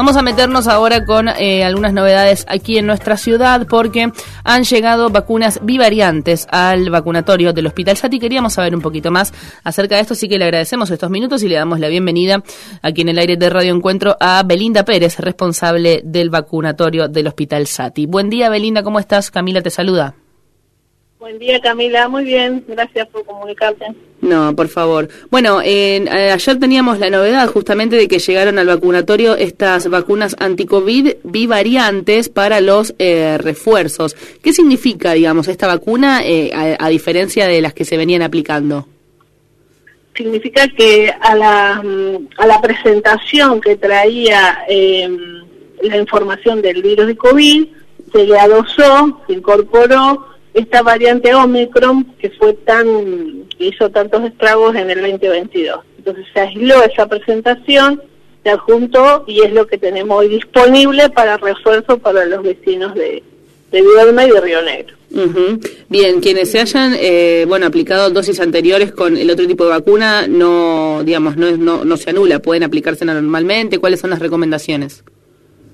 Vamos a meternos ahora con eh, algunas novedades aquí en nuestra ciudad porque han llegado vacunas bivariantes al vacunatorio del Hospital Sati. Queríamos saber un poquito más acerca de esto, así que le agradecemos estos minutos y le damos la bienvenida aquí en el aire de Radio Encuentro a Belinda Pérez, responsable del vacunatorio del Hospital Sati. Buen día, Belinda, ¿cómo estás? Camila te saluda. Buen día, Camila. Muy bien. Gracias por comunicarte. No, por favor. Bueno, eh, ayer teníamos la novedad justamente de que llegaron al vacunatorio estas vacunas anti-COVID bivariantes para los eh, refuerzos. ¿Qué significa, digamos, esta vacuna eh, a, diferencia de las que se venían aplicando? Significa que a la, a la presentación que traía em, la información del virus de COVID, se le adosó, se incorporó esta variante Omicron que fue tan que hizo tantos estragos en el 2022. Entonces se aisló esa presentación, se adjuntó y es lo que tenemos hoy disponible para refuerzo para los vecinos de, de y de Río Negro. Bien, quienes se hayan eh, bueno aplicado dosis anteriores con el otro tipo de vacuna no digamos no, no, no se anula, pueden aplicarse normalmente. ¿Cuáles son las recomendaciones?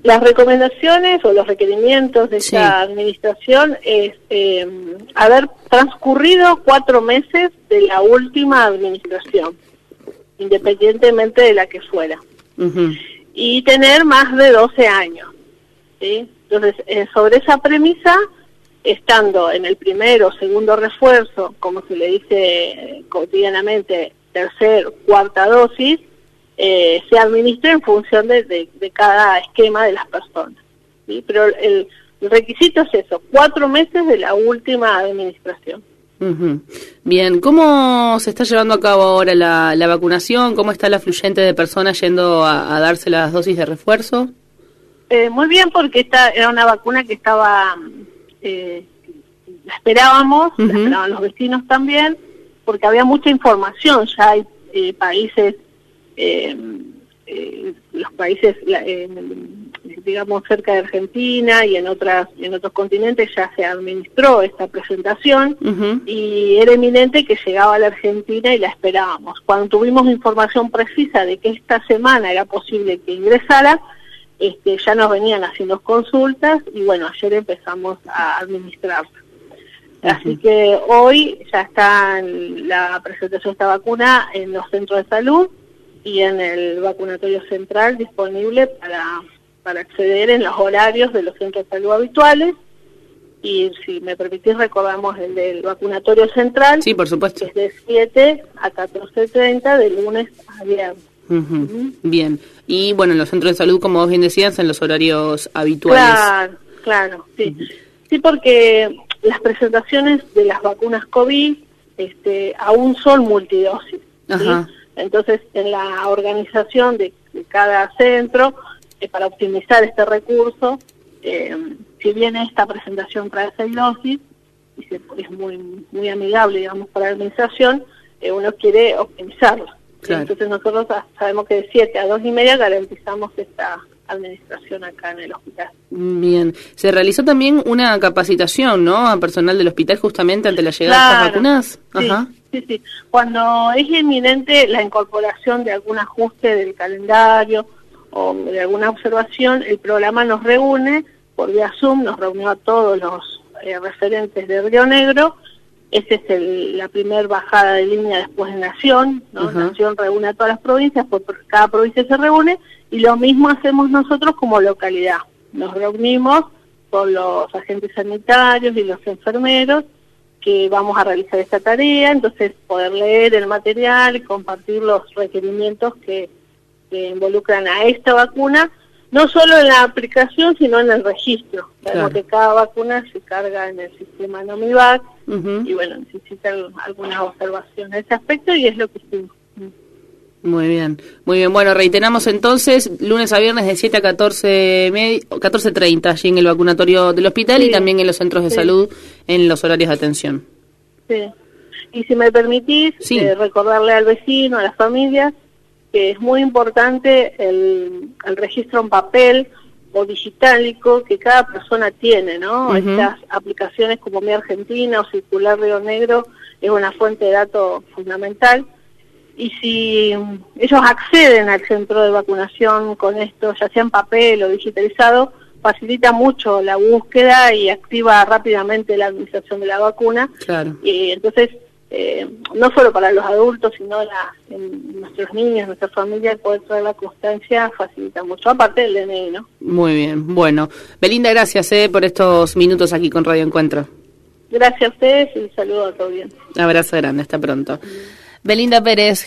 Las recomendaciones o los requerimientos de esta administración es eh, haber transcurrido cuatro meses de la última administración, independientemente de la que fuera, y tener más de 12 años. Entonces, eh, sobre esa premisa, estando en el primero o segundo refuerzo, como se le dice cotidianamente, tercer, cuarta dosis, eh, se administra en función de, de, cada esquema de las personas. ¿sí? Pero el, requisito es eso, cuatro meses de la última administración. Bien, ¿cómo se está llevando a cabo ahora la, la vacunación? ¿Cómo está la fluyente de personas yendo a, darse las dosis de refuerzo? Eh, muy bien, porque esta era una vacuna que estaba, eh, la esperábamos, la esperaban los vecinos también, porque había mucha información, ya hay eh, países los países, digamos, cerca de Argentina y en otras en otros continentes ya se administró esta presentación y era eminente que llegaba a la Argentina y la esperábamos. Cuando tuvimos información precisa de que esta semana era posible que ingresara, este, ya nos venían haciendo consultas y bueno, ayer empezamos a administrar. Así que hoy ya está la presentación de esta vacuna en los centros de salud y en el vacunatorio central disponible para, para acceder en los horarios de los centros de salud habituales. Y si me permitís, recordamos el del vacunatorio central. Sí, por supuesto. es de 7 a 14.30 de lunes a viernes. Bien. Y bueno, en los centros de salud, como vos bien decías, en los horarios habituales. Claro, claro, sí. Sí, porque las presentaciones de las vacunas COVID este, aún son multidosis. Ajá. Entonces, en la organización de, cada centro, eh, para optimizar este recurso, eh, si bien esta presentación trae seis dosis, y es muy, muy amigable, digamos, para la administración, eh, uno quiere optimizarlo. Entonces nosotros sabemos que de 7 a dos y media garantizamos esta administración acá en el hospital. Bien, se realizó también una capacitación, ¿no?, a personal del hospital justamente ante la llegada de estas vacunas. Ajá. Sí, sí. Cuando es inminente la incorporación de algún ajuste del calendario o de alguna observación, el programa nos reúne por vía Zoom, nos reunió a todos los eh, referentes de Río Negro. Esa es el, la primera bajada de línea después de Nación. ¿no? Nación reúne a todas las provincias, por, cada provincia se reúne y lo mismo hacemos nosotros como localidad. Nos reunimos con los agentes sanitarios y los enfermeros que vamos a realizar esta tarea, entonces poder leer el material y compartir los requerimientos que, involucran a esta vacuna, no solo en la aplicación, sino en el registro. Sabemos que cada vacuna se carga en el sistema Nomivac y bueno, necesita algunas observaciones en ese aspecto y es lo que hicimos. Muy bien, muy bien. Bueno, reiteramos entonces, lunes a viernes de 7 a 14, 14.30 allí en el vacunatorio del hospital y también en los centros de salud en los horarios de atención. Sí. Y si me permitís, eh, recordarle al vecino, a las familias, que es muy importante el, registro en papel o digitálico que cada persona tiene, ¿no? Estas aplicaciones como Mi Argentina o Circular Río Negro es una fuente de datos fundamental y si ellos acceden al centro de vacunación con esto, ya sea en papel o digitalizado, facilita mucho la búsqueda y activa rápidamente la administración de la vacuna. Claro. Y entonces, eh, no solo para los adultos, sino la, en nuestros niños, nuestra familia, poder traer la constancia facilita mucho, aparte del DNI, ¿no? Muy bien, bueno. Belinda, gracias eh, por estos minutos aquí con Radio Encuentro. Gracias a ustedes y saludo a todos bien. Abrazo grande, hasta pronto. Belinda Pérez.